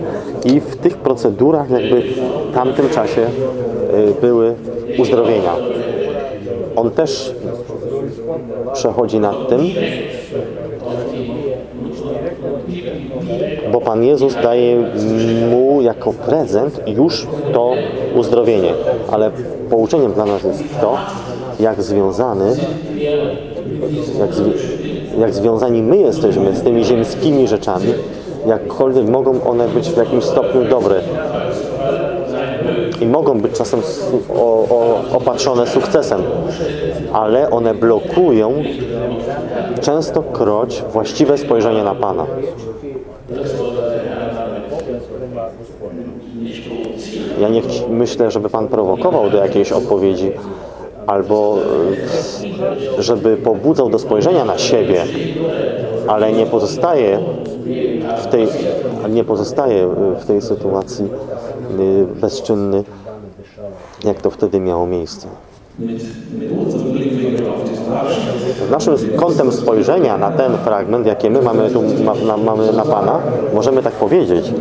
i w tych procedurach jakby w tamtym czasie y, były uzdrowienia. On też przechodzi nad tym, bo Pan Jezus daje mu jako prezent już to uzdrowienie. Ale pouczeniem dla nas jest to, jak związany, jak, zwi- jak związani my jesteśmy z tymi ziemskimi rzeczami, jakkolwiek mogą one być w jakimś stopniu dobre. I mogą być czasem o, o, opatrzone sukcesem, ale one blokują częstokroć właściwe spojrzenie na Pana. Ja nie myślę, żeby Pan prowokował do jakiejś odpowiedzi, albo e, żeby pobudzał do spojrzenia na siebie, ale nie pozostaje w tej, nie pozostaje w tej sytuacji e, bezczynny, jak to wtedy miało miejsce. Naszym kątem spojrzenia na ten fragment, jakie my mamy tu na, mamy na Pana, możemy tak powiedzieć.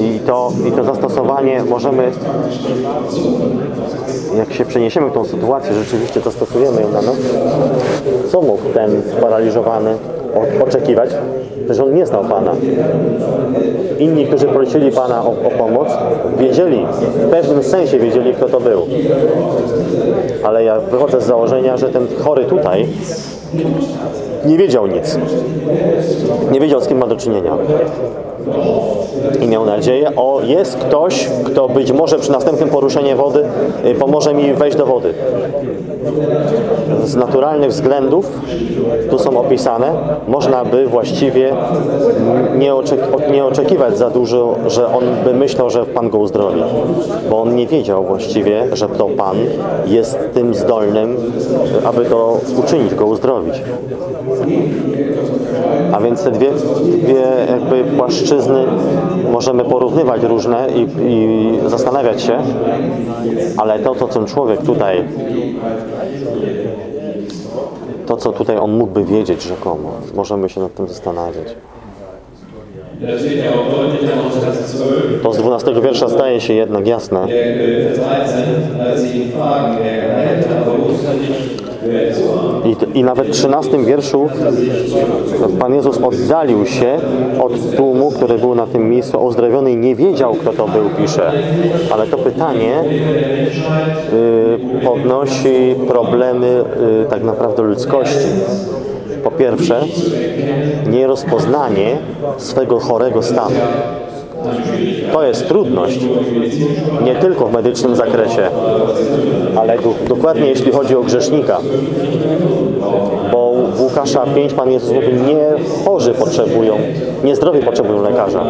I to, I to zastosowanie możemy, jak się przeniesiemy w tą sytuację, rzeczywiście zastosujemy ją na nas, co mógł ten sparaliżowany oczekiwać? Przecież on nie znał Pana. Inni, którzy prosili Pana o, o pomoc, wiedzieli, w pewnym sensie wiedzieli, kto to był. Ale ja wychodzę z założenia, że ten chory tutaj nie wiedział nic. Nie wiedział, z kim ma do czynienia. I miał nadzieję, o jest ktoś, kto być może przy następnym poruszeniu wody y, pomoże mi wejść do wody. Z naturalnych względów, tu są opisane, można by właściwie nie, oczek- nie oczekiwać za dużo, że on by myślał, że Pan go uzdrowi. Bo on nie wiedział właściwie, że to Pan jest tym zdolnym, aby to uczynić, go uzdrowić. A więc te dwie, dwie jakby płaszczyzny możemy porównywać różne i, i zastanawiać się, ale to, co ten człowiek tutaj, to, co tutaj on mógłby wiedzieć rzekomo, możemy się nad tym zastanawiać. Das wird ja auch deutlich aus Vers 12, To z 12 wiersza staje się jednak jasne, der Vers 13, als sie ihn fragen, wer geheilt hat, aber wusste nicht, wer es war. I, I nawet w 13 wierszu Pan Jezus oddalił się od tłumu, który był na tym miejscu uzdrowiony i nie wiedział, kto to był, pisze. Ale to pytanie y, podnosi problemy y, tak naprawdę ludzkości. Po pierwsze, nierozpoznanie swego chorego stanu. To jest trudność, nie tylko w medycznym zakresie, ale do, dokładnie jeśli chodzi o grzesznika. Bo w Łukasza 5 Pan Jezus mówi, nie chorzy potrzebują, nie zdrowi potrzebują lekarza.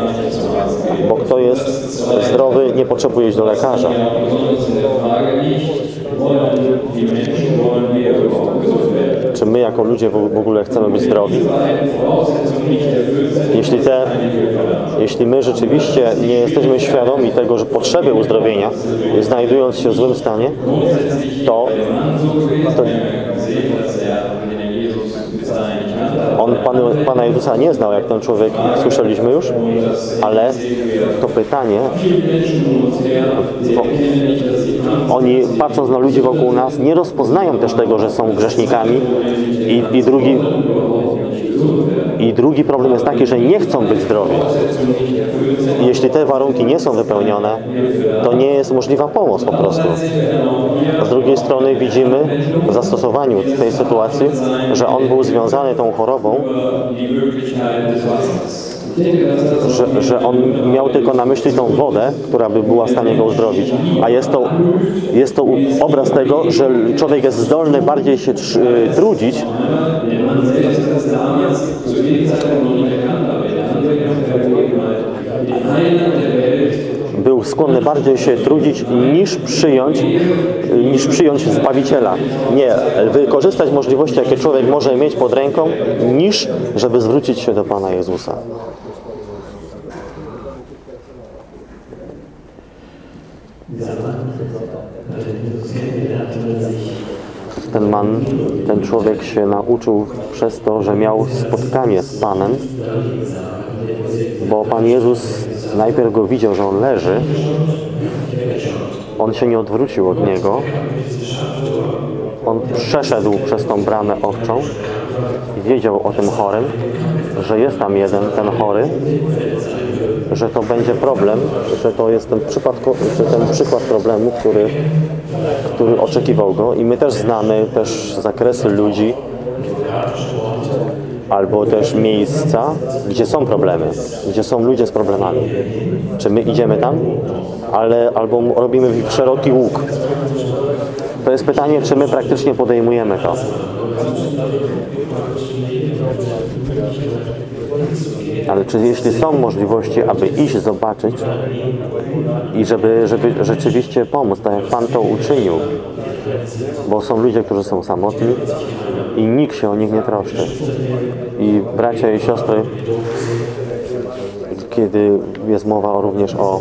Bo kto jest zdrowy, nie potrzebuje iść do lekarza. Czy my jako ludzie w ogóle chcemy być zdrowi? Jeśli, te, jeśli my rzeczywiście nie jesteśmy świadomi tego, że potrzeby uzdrowienia, znajdując się w złym stanie, to, to on Pan, Pana Jezusa nie znał, jak ten człowiek słyszeliśmy już, ale to pytanie, oni patrząc na ludzi wokół nas, nie rozpoznają też tego, że są grzesznikami i, i drugi i drugi problem jest taki, że nie chcą być zdrowi. Jeśli te warunki nie są wypełnione, to nie jest możliwa pomoc po prostu. Z drugiej strony widzimy w zastosowaniu tej sytuacji, że on był związany tą chorobą, że, że on miał tylko na myśli tą wodę, która by była w stanie go uzdrowić. A jest to, jest to obraz tego, że człowiek jest zdolny bardziej się tr- trudzić, skłonny bardziej się trudzić niż przyjąć, niż przyjąć Zbawiciela. Nie, wykorzystać możliwości, jakie człowiek może mieć pod ręką, niż żeby zwrócić się do Pana Jezusa. Ten man, ten człowiek się nauczył przez to, że miał spotkanie z Panem, bo Pan Jezus najpierw go widział, że on leży, on się nie odwrócił od niego, on przeszedł przez tą bramę owczą i wiedział o tym chorym, że jest tam jeden, ten chory, że to będzie problem, że to jest ten, że ten przykład problemu, który, który oczekiwał go. I my też znamy też zakresy ludzi, albo też miejsca, gdzie są problemy, gdzie są ludzie z problemami. Czy my idziemy tam, ale, albo robimy szeroki łuk. To jest pytanie, czy my praktycznie podejmujemy to. Ale czy jeśli są możliwości, aby iść zobaczyć i żeby, żeby rzeczywiście pomóc, tak jak Pan to uczynił, bo są ludzie, którzy są samotni i nikt się o nich nie troszczy. I bracia i siostry, kiedy jest mowa również o,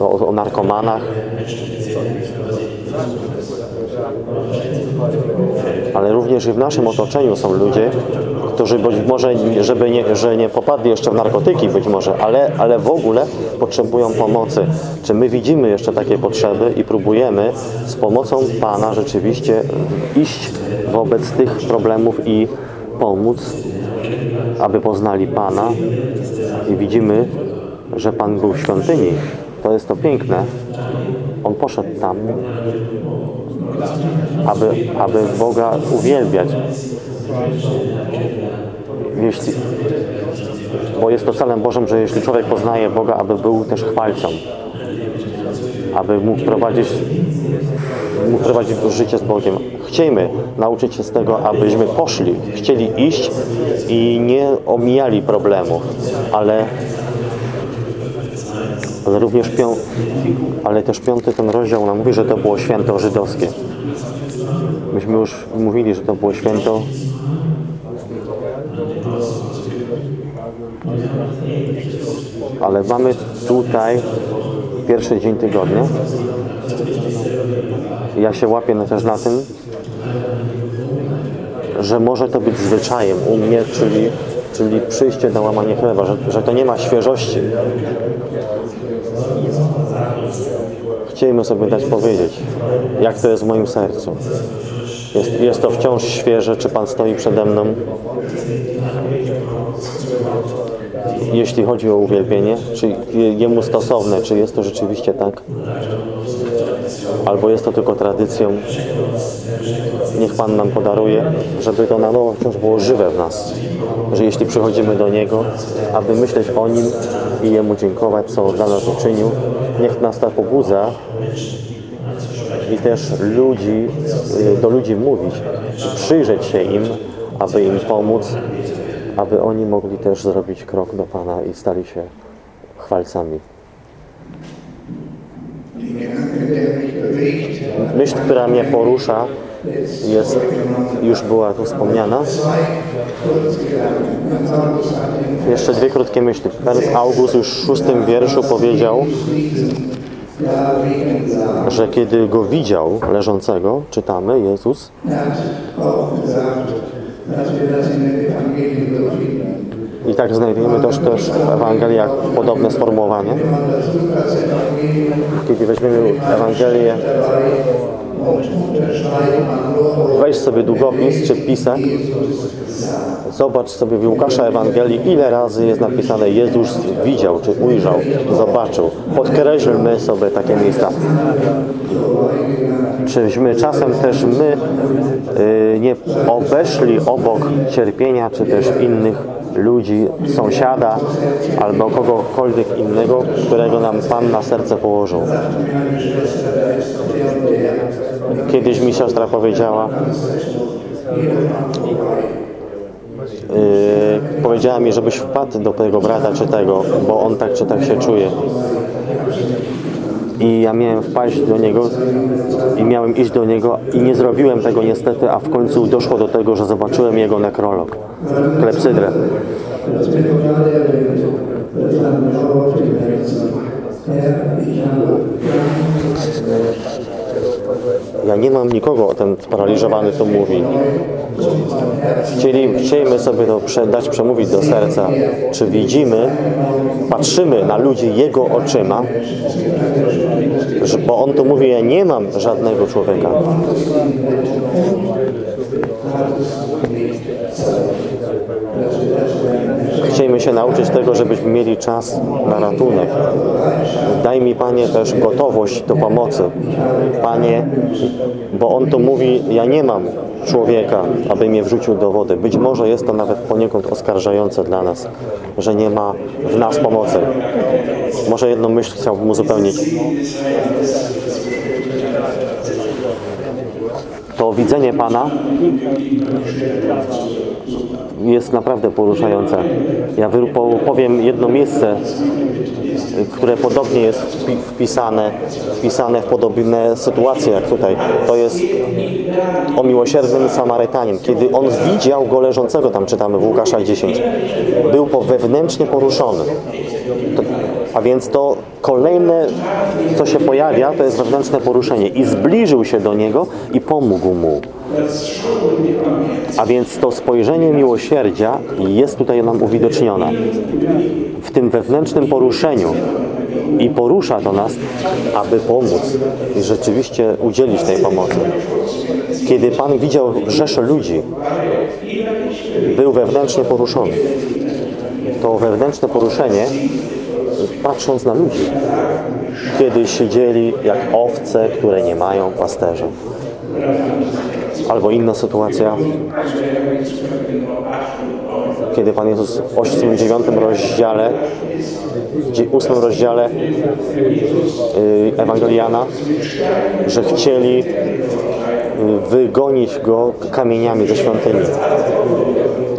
o, o narkomanach. Ale również i w naszym otoczeniu są ludzie, którzy być może, żeby nie, że nie popadli jeszcze w narkotyki być może, ale, ale w ogóle potrzebują pomocy. Czy my widzimy jeszcze takie potrzeby i próbujemy z pomocą Pana rzeczywiście iść wobec tych problemów i pomóc, aby poznali Pana i widzimy, że Pan był w świątyni. To jest to piękne. On poszedł tam, aby, aby Boga uwielbiać. Jeśli, bo jest to celem Bożym, że jeśli człowiek poznaje Boga, aby był też chwalcą, aby mógł prowadzić, mógł prowadzić życie z Bogiem. Chciejmy nauczyć się z tego, abyśmy poszli, chcieli iść i nie omijali problemów, ale ale również pią, ale też piąty ten rozdział nam mówi, że to było święto żydowskie. Myśmy już mówili, że to było święto ale mamy tutaj pierwszy dzień tygodnia. Ja się łapię też na tym, że może to być zwyczajem u mnie, czyli, czyli przyjście na łamanie chleba, że, że to nie ma świeżości. Chcielibyśmy sobie dać powiedzieć, jak to jest w moim sercu. Jest, jest to wciąż świeże, czy Pan stoi przede mną? Jeśli chodzi o uwielbienie, czy je- Jemu stosowne, czy jest to rzeczywiście tak? Albo jest to tylko tradycją? Niech Pan nam podaruje, żeby to na nowo wciąż było żywe w nas. Że jeśli przychodzimy do Niego, aby myśleć o Nim i Jemu dziękować, co dla nas uczynił, niech nas to pobudza i też ludzi, y, do ludzi mówić, przyjrzeć się im, aby im pomóc, aby oni mogli też zrobić krok do Pana i stali się chwalcami. Myśl, która mnie porusza, jest, już była tu wspomniana. Jeszcze dwie krótkie myśli. Ernst August już w szóstym wierszu powiedział, że kiedy go widział leżącego, czytamy, Jezus, i tak znajdujemy też, też w Ewangeliach podobne sformułowanie. Kiedy weźmiemy Ewangelię, weź sobie długopis czy pisak, zobacz sobie w Łukasza Ewangelii, ile razy jest napisane Jezus widział, czy ujrzał, zobaczył. Podkreślmy sobie takie miejsca. Czyśmy czasem też my y, nie obeszli obok cierpienia, czy też innych ludzi, sąsiada albo kogokolwiek innego, którego nam Pan na serce położył. Kiedyś mi siostra powiedziała, yy, powiedziała mi, żebyś wpadł do tego brata czy tego, bo on tak czy tak się czuje. I ja miałem wpaść do niego i miałem iść do niego i nie zrobiłem tego niestety, a w końcu doszło do tego, że zobaczyłem jego nekrolog, klepsydrę. Ja nie mam nikogo, ten sparaliżowany to mówi. Chcieli, chcielibyśmy sobie to dać przemówić do serca. Czy widzimy, patrzymy na ludzi Jego oczyma, że, bo On tu mówi, ja nie mam żadnego człowieka. Chcielibyśmy się nauczyć tego, żebyśmy mieli czas na ratunek. Daj mi, Panie, też gotowość do pomocy. Panie, bo On tu mówi, ja nie mam człowieka, aby mnie wrzucił do wody. Być może jest to nawet poniekąd oskarżające dla nas, że nie ma w nas pomocy. Może jedną myśl chciałbym uzupełnić. To widzenie Pana jest naprawdę poruszające. Ja powiem jedno miejsce które podobnie jest wpi- wpisane, wpisane w podobne sytuacje jak tutaj. To jest o miłosiernym Samarytanin. Kiedy on widział go leżącego, tam czytamy w Łukasza 10, był po wewnętrznie poruszony. To, a więc to kolejne, co się pojawia, to jest wewnętrzne poruszenie. I zbliżył się do niego i pomógł mu. A więc to spojrzenie miłosierdzia jest tutaj nam uwidocznione. W tym wewnętrznym poruszeniu i porusza to nas, aby pomóc i rzeczywiście udzielić tej pomocy. Kiedy Pan widział rzesze ludzi, był wewnętrznie poruszony. To wewnętrzne poruszenie, patrząc na ludzi, kiedy siedzieli jak owce, które nie mają pasterza. Albo inna sytuacja, kiedy Pan Jezus w 8, 9 rozdziale, w 8 rozdziale y, Ewangeliana, że chcieli y, wygonić go kamieniami ze świątyni.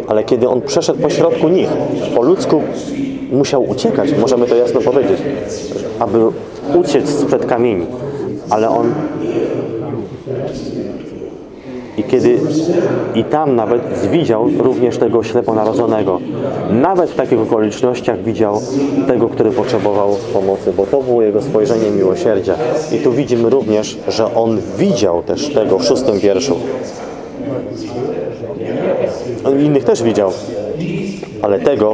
Ale kiedy on przeszedł po środku nich, po ludzku musiał uciekać, możemy to jasno powiedzieć, aby uciec sprzed kamieni. Ale on i kiedy i tam nawet widział również tego śleponarodzonego. Nawet w takich okolicznościach widział tego, który potrzebował pomocy, bo to było jego spojrzenie miłosierdzia. I tu widzimy również, że on widział też tego w szóstym wierszu. On innych też widział, ale tego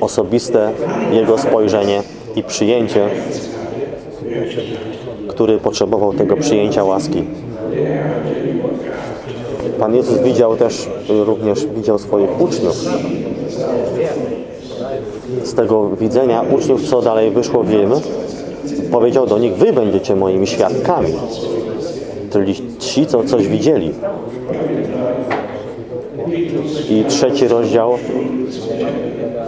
osobiste jego spojrzenie i przyjęcie, który potrzebował tego przyjęcia łaski. Pan Jezus widział też, również widział swoich uczniów. Z tego widzenia uczniów, co dalej wyszło, wiemy, powiedział do nich, wy będziecie moimi świadkami. Czyli ci, co coś widzieli. I trzeci rozdział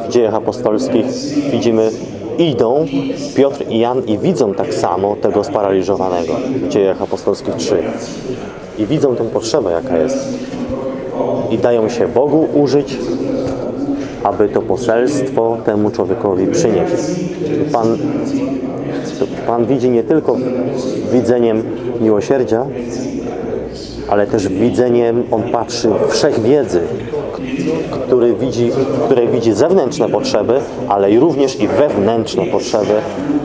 w dziejach apostolskich widzimy, idą Piotr i Jan i widzą tak samo tego sparaliżowanego w dziejach apostolskich 3 i widzą tą potrzebę, jaka jest. I dają się Bogu użyć, aby to poselstwo temu człowiekowi przynieść. Pan, Pan widzi nie tylko widzeniem miłosierdzia, ale też widzeniem, On patrzy wszechwiedzy, który widzi, które widzi zewnętrzne potrzeby, ale również i wewnętrzne potrzeby,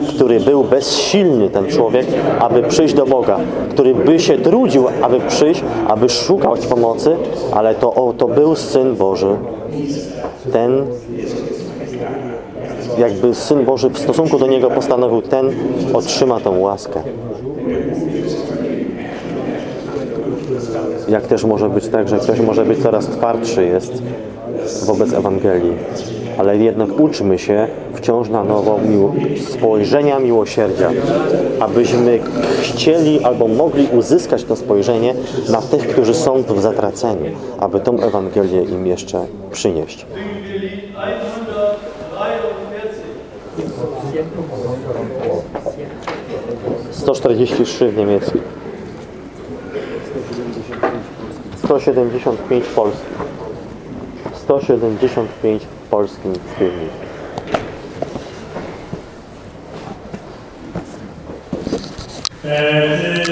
który był bezsilny ten człowiek, aby przyjść do Boga, który by się trudził, aby przyjść, aby szukać pomocy, ale to, o, to był Syn Boży. Ten, jakby Syn Boży w stosunku do Niego postanowił, ten otrzyma tę łaskę. Jak też może być tak, że ktoś może być coraz twardszy jest wobec Ewangelii, ale jednak uczmy się wciąż na nowo mił- spojrzenia miłosierdzia, abyśmy chcieli albo mogli uzyskać to spojrzenie na tych, którzy są tu zatraceni, aby tą Ewangelię im jeszcze przynieść. 143 w niemieckim. 175 w polskim. 175 w polskim słowniku. E,